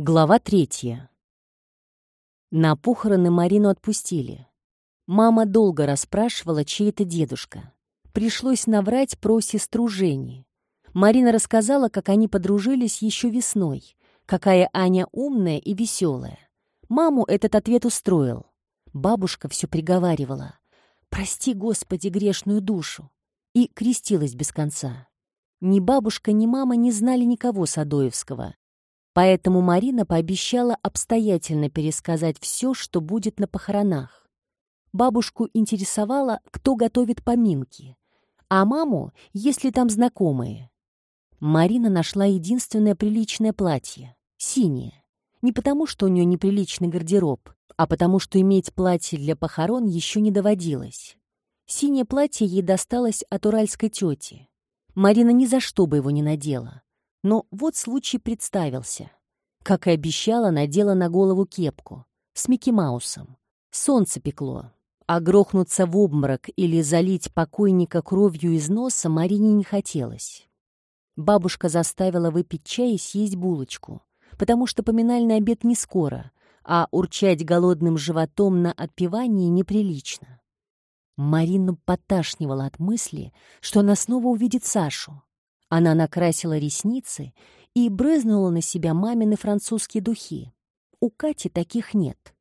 Глава третья. На похороны Марину отпустили. Мама долго расспрашивала, чей это дедушка. Пришлось наврать про сестру Жени. Марина рассказала, как они подружились еще весной, какая Аня умная и веселая. Маму этот ответ устроил. Бабушка все приговаривала. «Прости, Господи, грешную душу!» и крестилась без конца. Ни бабушка, ни мама не знали никого Садоевского, Поэтому Марина пообещала обстоятельно пересказать все, что будет на похоронах. Бабушку интересовало, кто готовит поминки, а маму, если там знакомые. Марина нашла единственное приличное платье — синее. Не потому, что у нее неприличный гардероб, а потому, что иметь платье для похорон еще не доводилось. Синее платье ей досталось от уральской тети. Марина ни за что бы его не надела. Но вот случай представился. Как и обещала, надела на голову кепку с Микки Маусом. Солнце пекло, а грохнуться в обморок или залить покойника кровью из носа Марине не хотелось. Бабушка заставила выпить чай и съесть булочку, потому что поминальный обед не скоро, а урчать голодным животом на отпевании неприлично. Марину поташнивала от мысли, что она снова увидит Сашу. Она накрасила ресницы и брызнула на себя мамины французские духи. У Кати таких нет.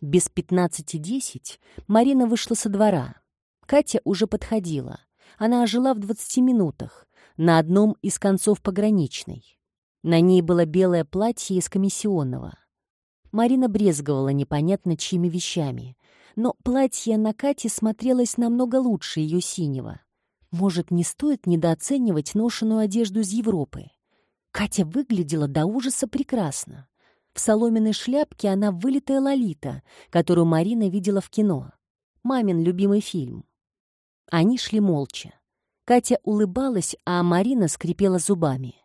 Без пятнадцати десять Марина вышла со двора. Катя уже подходила. Она жила в двадцати минутах, на одном из концов пограничной. На ней было белое платье из комиссионного. Марина брезговала непонятно чьими вещами, но платье на Кате смотрелось намного лучше ее синего. Может, не стоит недооценивать ношеную одежду из Европы? Катя выглядела до ужаса прекрасно. В соломенной шляпке она вылитая Лолита, которую Марина видела в кино. Мамин любимый фильм. Они шли молча. Катя улыбалась, а Марина скрипела зубами.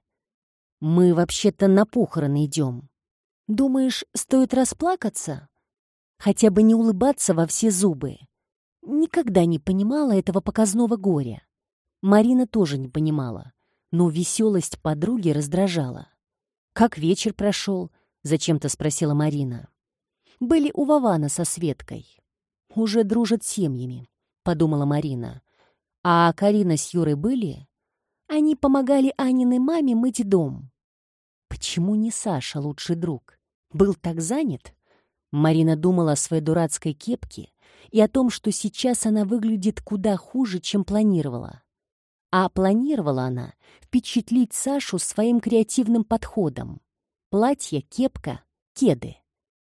«Мы вообще-то на похороны идем. Думаешь, стоит расплакаться? Хотя бы не улыбаться во все зубы. Никогда не понимала этого показного горя. Марина тоже не понимала, но веселость подруги раздражала. «Как вечер прошел?» — зачем-то спросила Марина. «Были у Вована со Светкой. Уже дружат семьями», — подумала Марина. «А Карина с Юрой были?» Они помогали Аниной маме мыть дом. Почему не Саша лучший друг? Был так занят? Марина думала о своей дурацкой кепке и о том, что сейчас она выглядит куда хуже, чем планировала. А планировала она впечатлить Сашу своим креативным подходом. Платье, кепка, кеды.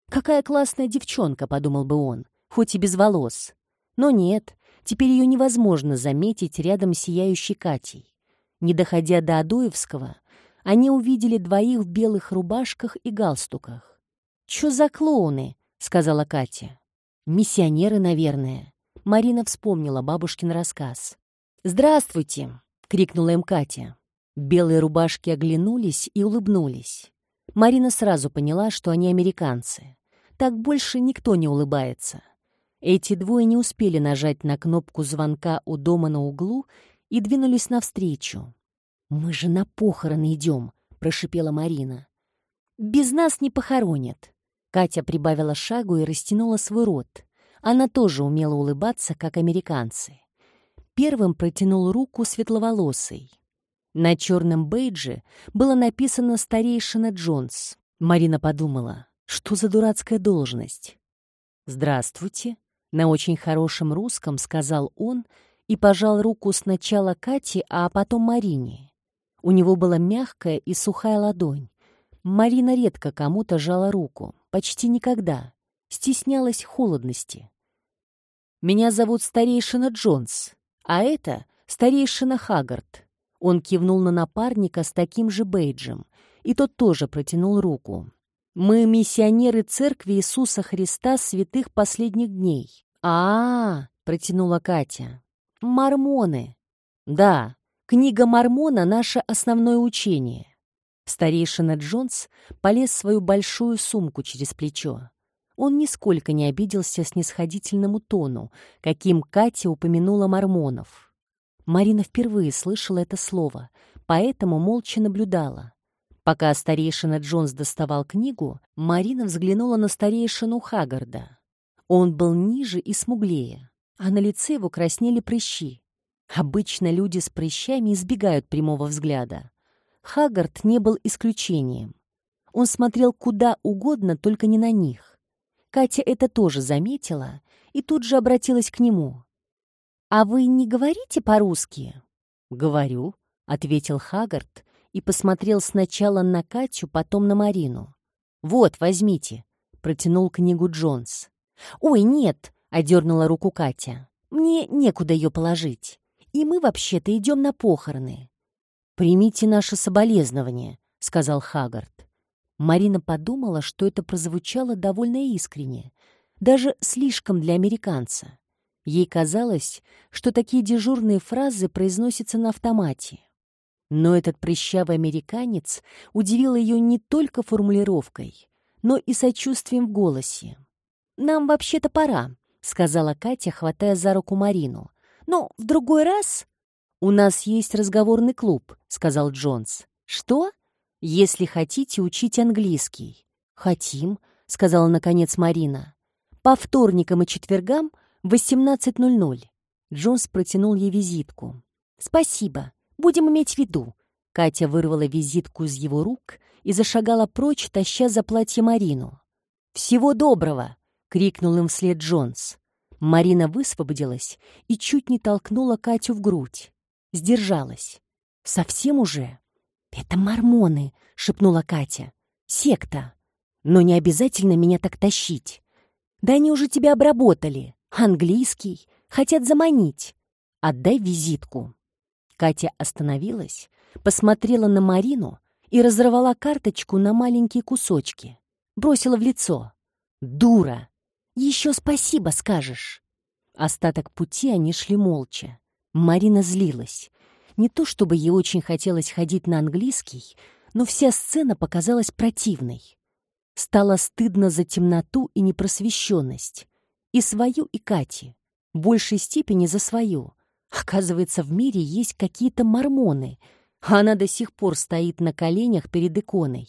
«Какая классная девчонка», — подумал бы он, хоть и без волос. Но нет, теперь ее невозможно заметить рядом с сияющей Катей. Не доходя до Адоевского, они увидели двоих в белых рубашках и галстуках. «Чё за клоуны?» — сказала Катя. «Миссионеры, наверное». Марина вспомнила бабушкин рассказ. «Здравствуйте!» — крикнула им Катя. Белые рубашки оглянулись и улыбнулись. Марина сразу поняла, что они американцы. Так больше никто не улыбается. Эти двое не успели нажать на кнопку звонка у дома на углу и двинулись навстречу. «Мы же на похороны идем», — прошипела Марина. «Без нас не похоронят». Катя прибавила шагу и растянула свой рот. Она тоже умела улыбаться, как американцы. Первым протянул руку светловолосый. На черном бейдже было написано «Старейшина Джонс». Марина подумала, что за дурацкая должность? «Здравствуйте», — на очень хорошем русском сказал он и пожал руку сначала Кате, а потом Марине. У него была мягкая и сухая ладонь. Марина редко кому-то жала руку, почти никогда, стеснялась холодности. «Меня зовут Старейшина Джонс», а это старейшина Хагард. Он кивнул на напарника с таким же бейджем, и тот тоже протянул руку. «Мы миссионеры Церкви Иисуса Христа святых последних дней». «А-а-а!» — протянула Катя. «Мормоны». «Да, книга Мормона — наше основное учение». Старейшина Джонс полез в свою большую сумку через плечо. Он нисколько не обиделся снисходительному тону, каким Катя упомянула мормонов. Марина впервые слышала это слово, поэтому молча наблюдала. Пока старейшина Джонс доставал книгу, Марина взглянула на старейшину Хагарда. Он был ниже и смуглее, а на лице его краснели прыщи. Обычно люди с прыщами избегают прямого взгляда. Хагард не был исключением. Он смотрел куда угодно, только не на них. Катя это тоже заметила и тут же обратилась к нему. «А вы не говорите по-русски?» «Говорю», — ответил Хагард и посмотрел сначала на Катю, потом на Марину. «Вот, возьмите», — протянул книгу Джонс. «Ой, нет», — одернула руку Катя. «Мне некуда ее положить. И мы вообще-то идем на похороны». «Примите наше соболезнование», — сказал Хагард. Марина подумала, что это прозвучало довольно искренне, даже слишком для американца. Ей казалось, что такие дежурные фразы произносятся на автомате. Но этот прыщавый американец удивил ее не только формулировкой, но и сочувствием в голосе. «Нам вообще-то пора», — сказала Катя, хватая за руку Марину. «Но в другой раз...» «У нас есть разговорный клуб», — сказал Джонс. «Что?» «Если хотите, учить английский». «Хотим», — сказала наконец Марина. «По вторникам и четвергам в 18.00». Джонс протянул ей визитку. «Спасибо. Будем иметь в виду». Катя вырвала визитку из его рук и зашагала прочь, таща за платье Марину. «Всего доброго!» — крикнул им вслед Джонс. Марина высвободилась и чуть не толкнула Катю в грудь. Сдержалась. «Совсем уже?» «Это мормоны», — шепнула Катя. «Секта. Но не обязательно меня так тащить. Да они уже тебя обработали. Английский. Хотят заманить. Отдай визитку». Катя остановилась, посмотрела на Марину и разорвала карточку на маленькие кусочки. Бросила в лицо. «Дура! Еще спасибо скажешь!» Остаток пути они шли молча. Марина злилась. Не то чтобы ей очень хотелось ходить на английский, но вся сцена показалась противной. Стало стыдно за темноту и непросвещенность. И свою, и Кати. В большей степени за свою. Оказывается, в мире есть какие-то мормоны, а она до сих пор стоит на коленях перед иконой.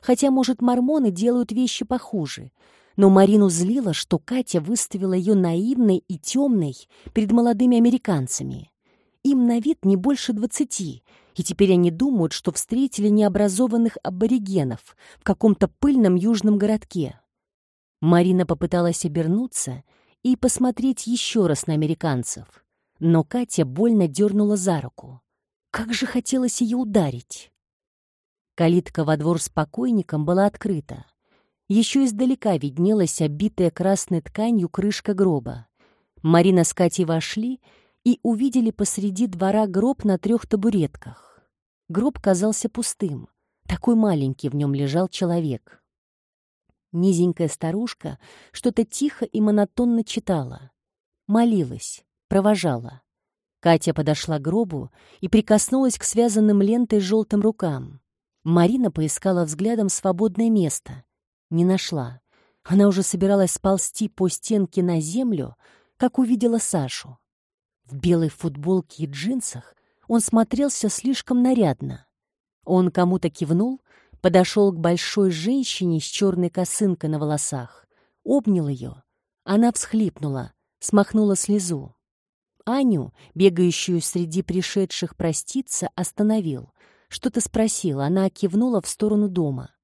Хотя, может, мормоны делают вещи похуже. Но Марину злило, что Катя выставила ее наивной и темной перед молодыми американцами. Им на вид не больше двадцати, и теперь они думают, что встретили необразованных аборигенов в каком-то пыльном южном городке. Марина попыталась обернуться и посмотреть еще раз на американцев, но Катя больно дернула за руку. Как же хотелось ее ударить! Калитка во двор с покойником была открыта. Еще издалека виднелась обитая красной тканью крышка гроба. Марина с Катей вошли и увидели посреди двора гроб на трех табуретках. Гроб казался пустым. Такой маленький в нем лежал человек. Низенькая старушка что-то тихо и монотонно читала. Молилась, провожала. Катя подошла к гробу и прикоснулась к связанным лентой желтым рукам. Марина поискала взглядом свободное место. Не нашла. Она уже собиралась сползти по стенке на землю, как увидела Сашу. В белой футболке и джинсах он смотрелся слишком нарядно. Он кому-то кивнул, подошел к большой женщине с черной косынкой на волосах, обнял ее. Она всхлипнула, смахнула слезу. Аню, бегающую среди пришедших проститься, остановил. Что-то спросил, она кивнула в сторону дома.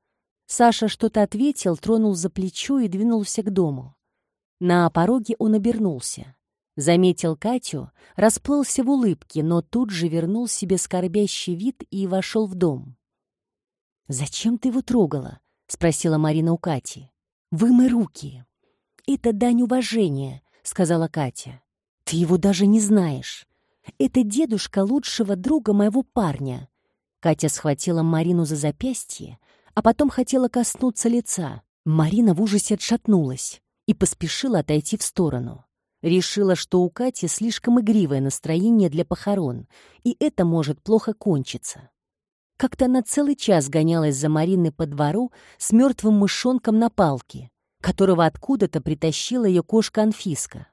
Саша что-то ответил, тронул за плечо и двинулся к дому. На пороге он обернулся. Заметил Катю, расплылся в улыбке, но тут же вернул себе скорбящий вид и вошел в дом. «Зачем ты его трогала?» — спросила Марина у Кати. «Вымой руки». «Это дань уважения», — сказала Катя. «Ты его даже не знаешь. Это дедушка лучшего друга моего парня». Катя схватила Марину за запястье, а потом хотела коснуться лица. Марина в ужасе отшатнулась и поспешила отойти в сторону. Решила, что у Кати слишком игривое настроение для похорон, и это может плохо кончиться. Как-то она целый час гонялась за Мариной по двору с мертвым мышонком на палке, которого откуда-то притащила ее кошка Анфиска.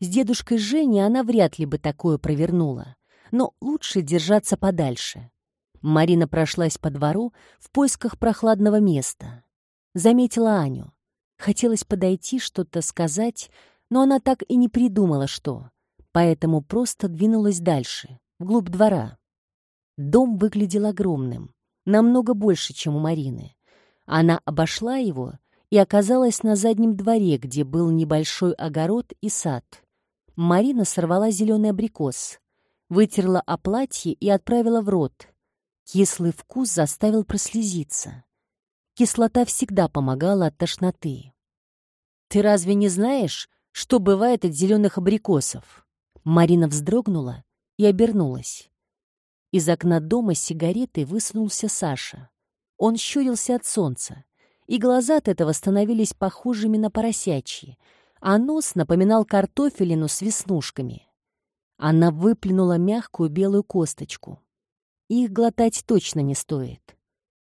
С дедушкой Женей она вряд ли бы такое провернула, но лучше держаться подальше. Марина прошлась по двору в поисках прохладного места. Заметила Аню. Хотелось подойти, что-то сказать, но она так и не придумала, что. Поэтому просто двинулась дальше, вглубь двора. Дом выглядел огромным, намного больше, чем у Марины. Она обошла его и оказалась на заднем дворе, где был небольшой огород и сад. Марина сорвала зеленый абрикос, вытерла о платье и отправила в рот. Кислый вкус заставил прослезиться. Кислота всегда помогала от тошноты. «Ты разве не знаешь, что бывает от зеленых абрикосов?» Марина вздрогнула и обернулась. Из окна дома с сигаретой высунулся Саша. Он щурился от солнца, и глаза от этого становились похожими на поросячьи, а нос напоминал картофелину с веснушками. Она выплюнула мягкую белую косточку. Их глотать точно не стоит.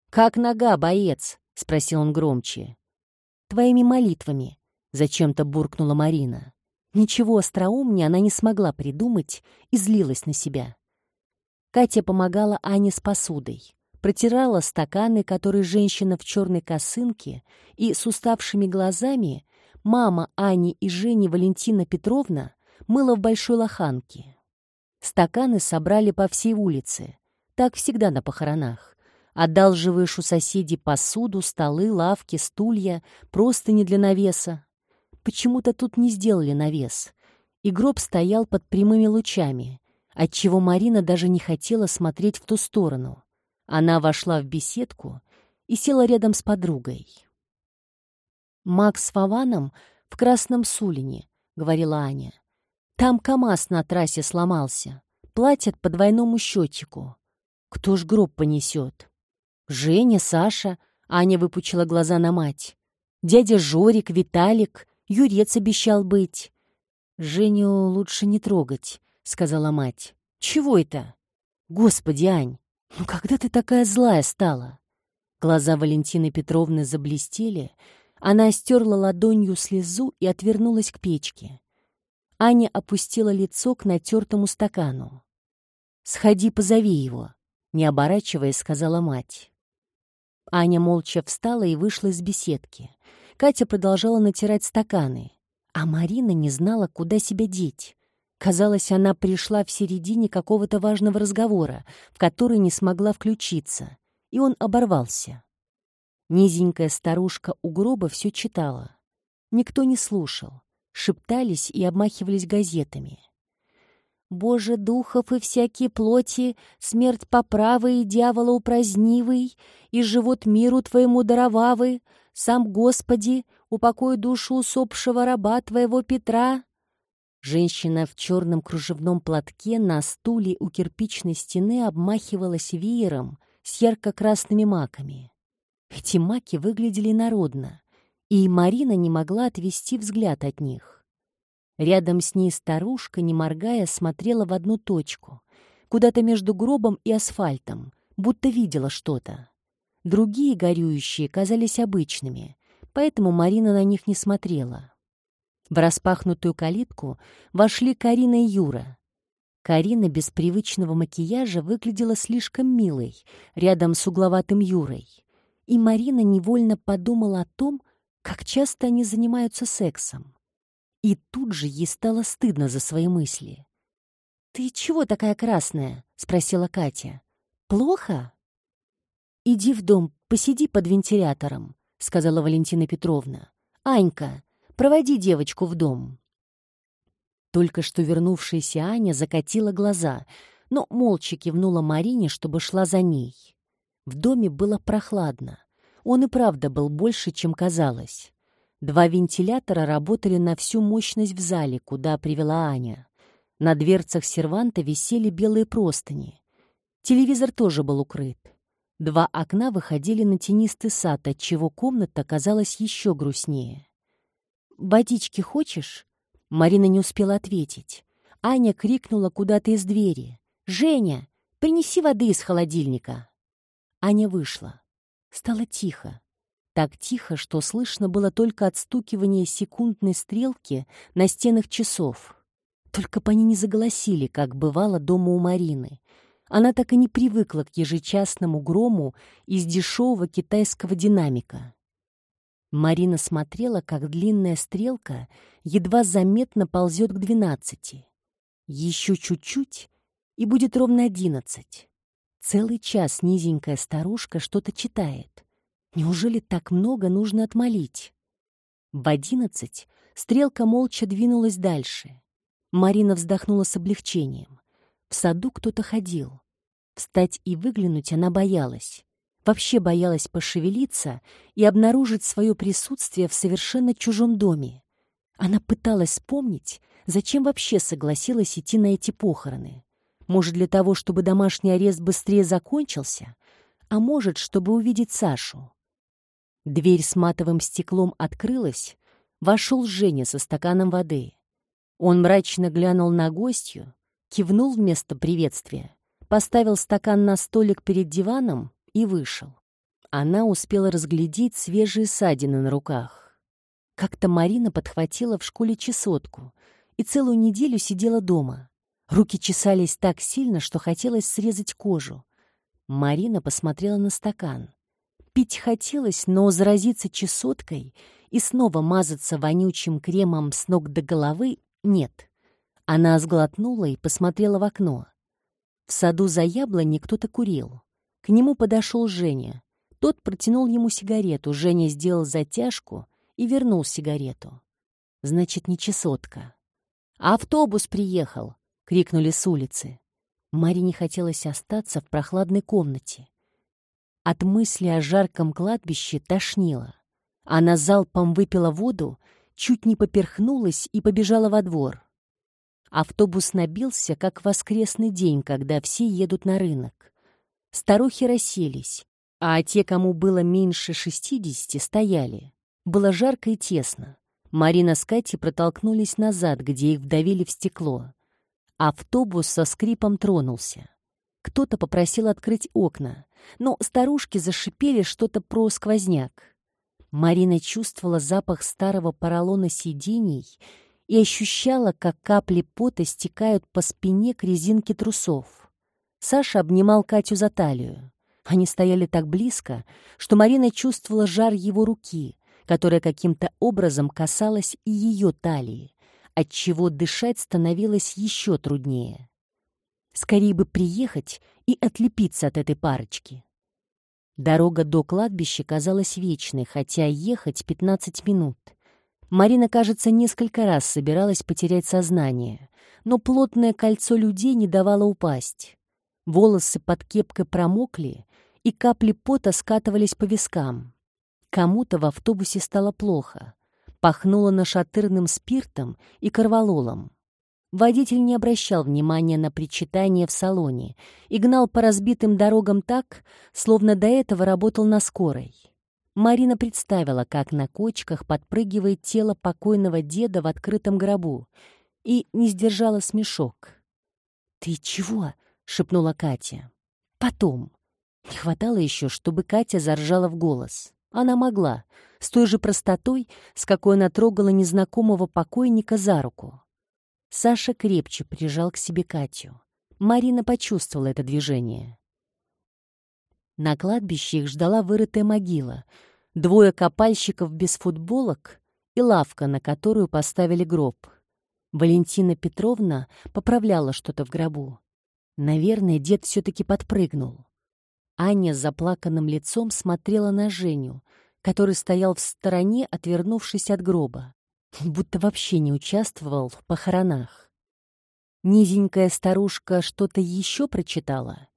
«Как нога, боец?» — спросил он громче. «Твоими молитвами», — зачем-то буркнула Марина. Ничего остроумнее она не смогла придумать и злилась на себя. Катя помогала Ане с посудой, протирала стаканы, которые женщина в черной косынке и с уставшими глазами, мама Ани и Жени Валентина Петровна, мыла в большой лоханке. Стаканы собрали по всей улице. Так всегда на похоронах. Одалживаешь у соседей посуду, столы, лавки, стулья, просто не для навеса. Почему-то тут не сделали навес. И гроб стоял под прямыми лучами, отчего Марина даже не хотела смотреть в ту сторону. Она вошла в беседку и села рядом с подругой. «Макс с Фаваном в Красном Сулине», — говорила Аня. Там КамАЗ на трассе сломался. Платят по двойному счетчику. Кто ж гроб понесет? Женя, Саша. Аня выпучила глаза на мать. Дядя Жорик, Виталик. Юрец обещал быть. Женю лучше не трогать, сказала мать. Чего это? Господи, Ань, ну когда ты такая злая стала? Глаза Валентины Петровны заблестели. Она стерла ладонью слезу и отвернулась к печке. Аня опустила лицо к натертому стакану. «Сходи, позови его», — не оборачиваясь, сказала мать. Аня молча встала и вышла из беседки. Катя продолжала натирать стаканы, а Марина не знала, куда себя деть. Казалось, она пришла в середине какого-то важного разговора, в который не смогла включиться, и он оборвался. Низенькая старушка у гроба все читала. Никто не слушал шептались и обмахивались газетами. «Боже духов и всякие плоти, смерть поправы дьявола упразднивый, и живот миру твоему даровавы, сам Господи, упокой душу усопшего раба твоего Петра». Женщина в черном кружевном платке на стуле у кирпичной стены обмахивалась веером с ярко-красными маками. Эти маки выглядели народно и Марина не могла отвести взгляд от них. Рядом с ней старушка, не моргая, смотрела в одну точку, куда-то между гробом и асфальтом, будто видела что-то. Другие горюющие казались обычными, поэтому Марина на них не смотрела. В распахнутую калитку вошли Карина и Юра. Карина без привычного макияжа выглядела слишком милой, рядом с угловатым Юрой. И Марина невольно подумала о том, как часто они занимаются сексом. И тут же ей стало стыдно за свои мысли. «Ты чего такая красная?» — спросила Катя. «Плохо?» «Иди в дом, посиди под вентилятором», — сказала Валентина Петровна. «Анька, проводи девочку в дом». Только что вернувшаяся Аня закатила глаза, но молча кивнула Марине, чтобы шла за ней. В доме было прохладно. Он и правда был больше, чем казалось. Два вентилятора работали на всю мощность в зале, куда привела Аня. На дверцах серванта висели белые простыни. Телевизор тоже был укрыт. Два окна выходили на тенистый сад, отчего комната казалась еще грустнее. «Водички хочешь?» Марина не успела ответить. Аня крикнула куда-то из двери. «Женя, принеси воды из холодильника!» Аня вышла. Стало тихо. Так тихо, что слышно было только отстукивание секундной стрелки на стенах часов. Только бы они не заголосили, как бывало дома у Марины. Она так и не привыкла к ежечасному грому из дешевого китайского динамика. Марина смотрела, как длинная стрелка едва заметно ползет к двенадцати. Еще чуть-чуть, и будет ровно одиннадцать. Целый час низенькая старушка что-то читает. Неужели так много нужно отмолить? В одиннадцать стрелка молча двинулась дальше. Марина вздохнула с облегчением. В саду кто-то ходил. Встать и выглянуть она боялась. Вообще боялась пошевелиться и обнаружить свое присутствие в совершенно чужом доме. Она пыталась вспомнить, зачем вообще согласилась идти на эти похороны. Может, для того, чтобы домашний арест быстрее закончился, а может, чтобы увидеть Сашу. Дверь с матовым стеклом открылась, вошел Женя со стаканом воды. Он мрачно глянул на гостью, кивнул вместо приветствия, поставил стакан на столик перед диваном и вышел. Она успела разглядеть свежие ссадины на руках. Как-то Марина подхватила в школе чесотку и целую неделю сидела дома. Руки чесались так сильно, что хотелось срезать кожу. Марина посмотрела на стакан. Пить хотелось, но заразиться чесоткой и снова мазаться вонючим кремом с ног до головы нет. Она сглотнула и посмотрела в окно. В саду за яблони кто-то курил. К нему подошел Женя. Тот протянул ему сигарету. Женя сделал затяжку и вернул сигарету. Значит, не чесотка. «Автобус приехал!» — крикнули с улицы. Маре не хотелось остаться в прохладной комнате. От мысли о жарком кладбище тошнило. Она залпом выпила воду, чуть не поперхнулась и побежала во двор. Автобус набился, как воскресный день, когда все едут на рынок. Старухи расселись, а те, кому было меньше шестидесяти, стояли. Было жарко и тесно. Марина с Катей протолкнулись назад, где их вдавили в стекло. Автобус со скрипом тронулся. Кто-то попросил открыть окна, но старушки зашипели что-то про сквозняк. Марина чувствовала запах старого поролона сидений и ощущала, как капли пота стекают по спине к резинке трусов. Саша обнимал Катю за талию. Они стояли так близко, что Марина чувствовала жар его руки, которая каким-то образом касалась и ее талии, отчего дышать становилось еще труднее. Скорее бы приехать и отлепиться от этой парочки. Дорога до кладбища казалась вечной, хотя ехать 15 минут. Марина, кажется, несколько раз собиралась потерять сознание, но плотное кольцо людей не давало упасть. Волосы под кепкой промокли, и капли пота скатывались по вискам. Кому-то в автобусе стало плохо. Пахнуло нашатырным спиртом и корвалолом. Водитель не обращал внимания на причитание в салоне и гнал по разбитым дорогам так, словно до этого работал на скорой. Марина представила, как на кочках подпрыгивает тело покойного деда в открытом гробу, и не сдержала смешок. «Ты чего?» — шепнула Катя. «Потом». Не хватало еще, чтобы Катя заржала в голос. Она могла, с той же простотой, с какой она трогала незнакомого покойника за руку. Саша крепче прижал к себе Катю. Марина почувствовала это движение. На кладбище их ждала вырытая могила, двое копальщиков без футболок и лавка, на которую поставили гроб. Валентина Петровна поправляла что-то в гробу. Наверное, дед все-таки подпрыгнул. Аня с заплаканным лицом смотрела на Женю, который стоял в стороне, отвернувшись от гроба будто вообще не участвовал в похоронах. Низенькая старушка что-то еще прочитала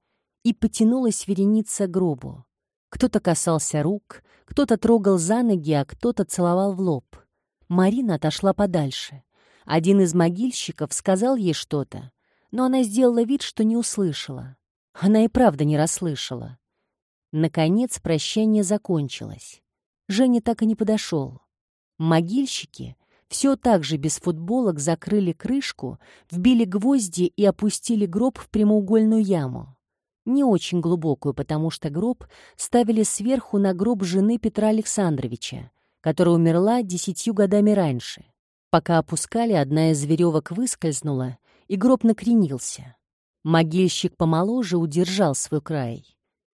и потянулась вереница гробу. Кто-то касался рук, кто-то трогал за ноги, а кто-то целовал в лоб. Марина отошла подальше. Один из могильщиков сказал ей что-то, но она сделала вид, что не услышала. Она и правда не расслышала. Наконец прощание закончилось. Женя так и не подошел. Могильщики все так же без футболок закрыли крышку, вбили гвозди и опустили гроб в прямоугольную яму. Не очень глубокую, потому что гроб ставили сверху на гроб жены Петра Александровича, которая умерла десятью годами раньше. Пока опускали, одна из веревок выскользнула, и гроб накренился. Могильщик помоложе удержал свой край.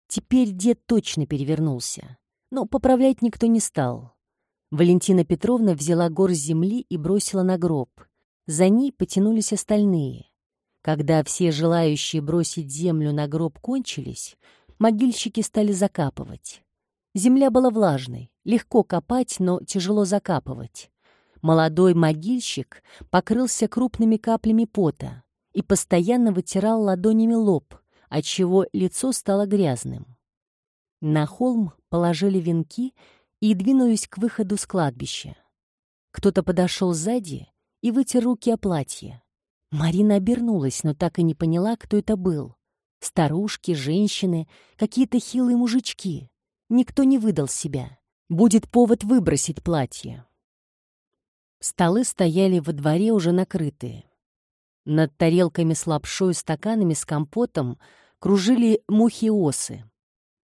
Теперь дед точно перевернулся. Но поправлять никто не стал. Валентина Петровна взяла горсть земли и бросила на гроб. За ней потянулись остальные. Когда все желающие бросить землю на гроб кончились, могильщики стали закапывать. Земля была влажной, легко копать, но тяжело закапывать. Молодой могильщик покрылся крупными каплями пота и постоянно вытирал ладонями лоб, отчего лицо стало грязным. На холм положили венки и двинулись к выходу с кладбища. Кто-то подошел сзади и вытер руки о платье. Марина обернулась, но так и не поняла, кто это был. Старушки, женщины, какие-то хилые мужички. Никто не выдал себя. Будет повод выбросить платье. Столы стояли во дворе уже накрытые. Над тарелками с лапшой и стаканами с компотом кружили мухи-осы.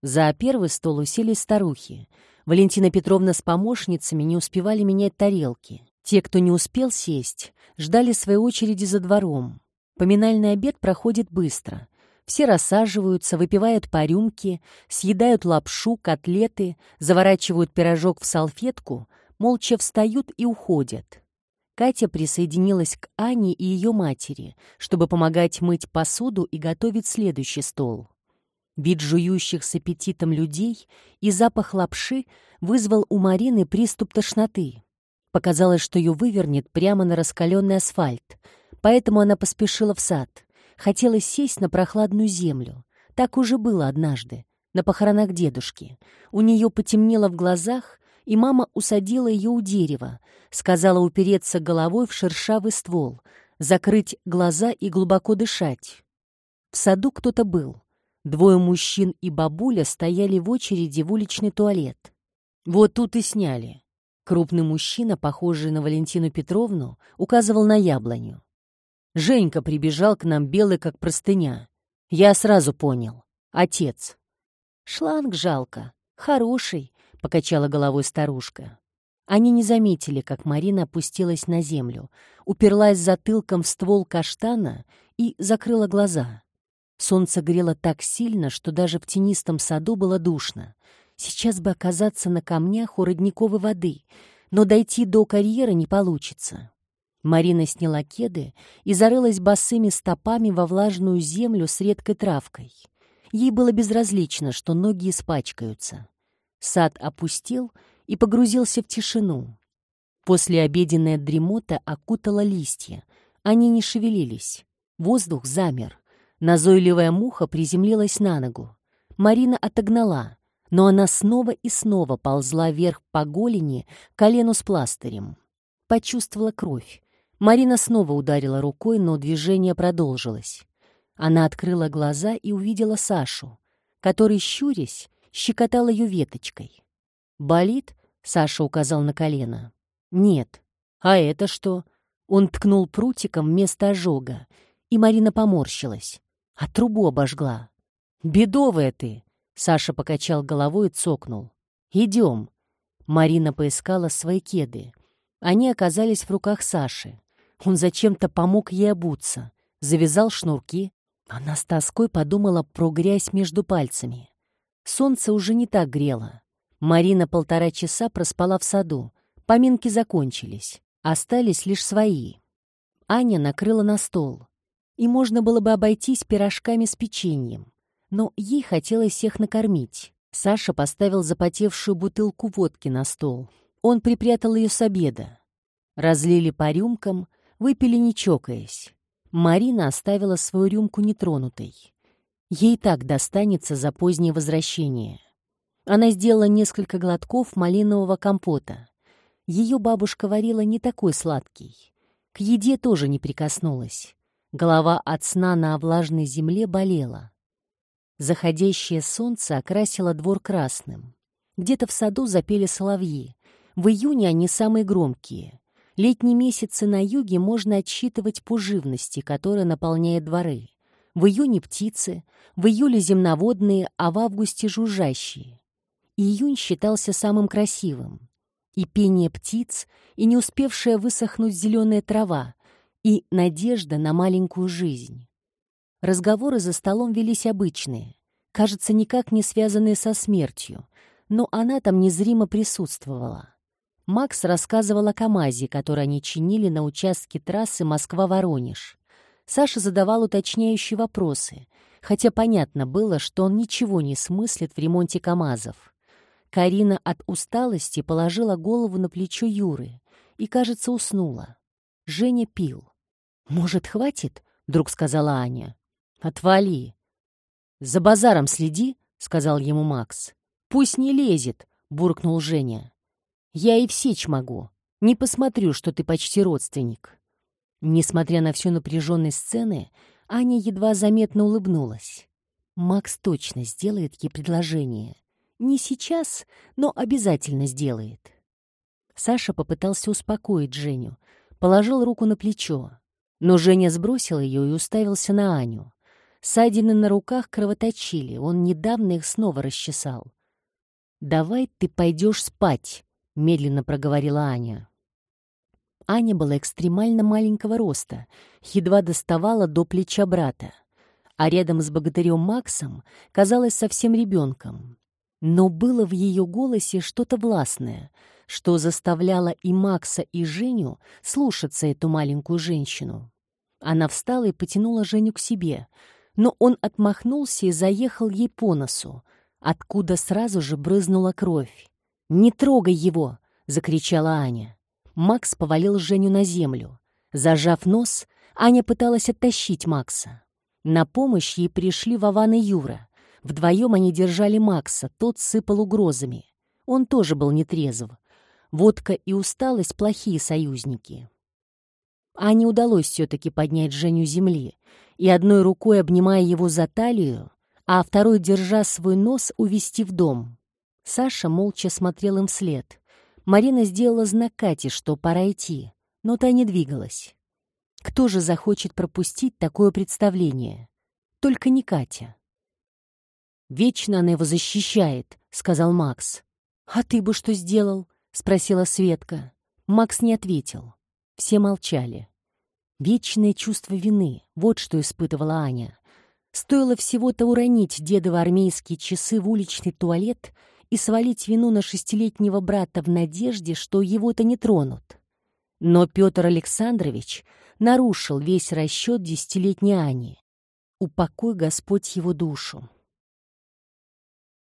За первый стол уселись старухи. Валентина Петровна с помощницами не успевали менять тарелки. Те, кто не успел сесть, ждали своей очереди за двором. Поминальный обед проходит быстро. Все рассаживаются, выпивают по рюмке, съедают лапшу, котлеты, заворачивают пирожок в салфетку, молча встают и уходят. Катя присоединилась к Ане и ее матери, чтобы помогать мыть посуду и готовить следующий стол. Вид жующих с аппетитом людей и запах лапши вызвал у Марины приступ тошноты. Показалось, что ее вывернет прямо на раскаленный асфальт, поэтому она поспешила в сад. Хотела сесть на прохладную землю. Так уже было однажды, на похоронах дедушки. У нее потемнело в глазах, и мама усадила ее у дерева, сказала упереться головой в шершавый ствол, закрыть глаза и глубоко дышать. В саду кто-то был. Двое мужчин и бабуля стояли в очереди в уличный туалет. Вот тут и сняли. Крупный мужчина, похожий на Валентину Петровну, указывал на яблоню. Женька прибежал к нам белый, как простыня. Я сразу понял. Отец. Шланг жалко. Хороший, покачала головой старушка. Они не заметили, как Марина опустилась на землю, уперлась затылком в ствол каштана и закрыла глаза. Солнце грело так сильно, что даже в тенистом саду было душно. Сейчас бы оказаться на камнях у родниковой воды, но дойти до карьера не получится. Марина сняла кеды и зарылась босыми стопами во влажную землю с редкой травкой. Ей было безразлично, что ноги испачкаются. Сад опустел и погрузился в тишину. После обеденная дремота окутала листья. Они не шевелились. Воздух замер. Назойливая муха приземлилась на ногу. Марина отогнала но она снова и снова ползла вверх по голени, колену с пластырем. Почувствовала кровь. Марина снова ударила рукой, но движение продолжилось. Она открыла глаза и увидела Сашу, который, щурясь, щекотал ее веточкой. «Болит?» — Саша указал на колено. «Нет». «А это что?» Он ткнул прутиком вместо ожога, и Марина поморщилась. А трубу обожгла. «Бедовая ты!» Саша покачал головой и цокнул. «Идем». Марина поискала свои кеды. Они оказались в руках Саши. Он зачем-то помог ей обуться, завязал шнурки. Она с тоской подумала про грязь между пальцами. Солнце уже не так грело. Марина полтора часа проспала в саду. Поминки закончились. Остались лишь свои. Аня накрыла на стол. И можно было бы обойтись пирожками с печеньем но ей хотелось всех накормить. Саша поставил запотевшую бутылку водки на стол. Он припрятал ее с обеда. Разлили по рюмкам, выпили не чокаясь. Марина оставила свою рюмку нетронутой. Ей так достанется за позднее возвращение. Она сделала несколько глотков малинового компота. Ее бабушка варила не такой сладкий. К еде тоже не прикоснулась. Голова от сна на влажной земле болела. Заходящее солнце окрасило двор красным. Где-то в саду запели соловьи. В июне они самые громкие. Летние месяцы на юге можно отсчитывать по живности, которая наполняет дворы. В июне птицы, в июле земноводные, а в августе жужжащие. Июнь считался самым красивым. И пение птиц, и не успевшая высохнуть зеленая трава, и надежда на маленькую жизнь. Разговоры за столом велись обычные, кажется, никак не связанные со смертью, но она там незримо присутствовала. Макс рассказывал о КамАЗе, который они чинили на участке трассы Москва-Воронеж. Саша задавал уточняющие вопросы, хотя понятно было, что он ничего не смыслит в ремонте КамАЗов. Карина от усталости положила голову на плечо Юры и, кажется, уснула. Женя пил. «Может, хватит?» — вдруг сказала Аня. «Отвали!» «За базаром следи», — сказал ему Макс. «Пусть не лезет», — буркнул Женя. «Я и всечь могу. Не посмотрю, что ты почти родственник». Несмотря на всю напряженность сцены, Аня едва заметно улыбнулась. Макс точно сделает ей предложение. Не сейчас, но обязательно сделает. Саша попытался успокоить Женю, положил руку на плечо. Но Женя сбросил ее и уставился на Аню. Ссадины на руках кровоточили, он недавно их снова расчесал. «Давай ты пойдешь спать», — медленно проговорила Аня. Аня была экстремально маленького роста, едва доставала до плеча брата, а рядом с богатырем Максом казалась совсем ребенком. Но было в ее голосе что-то властное, что заставляло и Макса, и Женю слушаться эту маленькую женщину. Она встала и потянула Женю к себе — но он отмахнулся и заехал ей по носу, откуда сразу же брызнула кровь. «Не трогай его!» — закричала Аня. Макс повалил Женю на землю. Зажав нос, Аня пыталась оттащить Макса. На помощь ей пришли Вован и Юра. Вдвоем они держали Макса, тот сыпал угрозами. Он тоже был нетрезв. Водка и усталость — плохие союзники. Ане удалось все-таки поднять Женю земли, и одной рукой обнимая его за талию, а второй, держа свой нос, увести в дом. Саша молча смотрел им вслед. Марина сделала знак Кате, что пора идти, но та не двигалась. Кто же захочет пропустить такое представление? Только не Катя. «Вечно она его защищает», — сказал Макс. «А ты бы что сделал?» — спросила Светка. Макс не ответил. Все молчали. Вечное чувство вины — вот что испытывала Аня. Стоило всего-то уронить дедовы армейские часы в уличный туалет и свалить вину на шестилетнего брата в надежде, что его-то не тронут. Но Петр Александрович нарушил весь расчет десятилетней Ани. Упокой Господь его душу.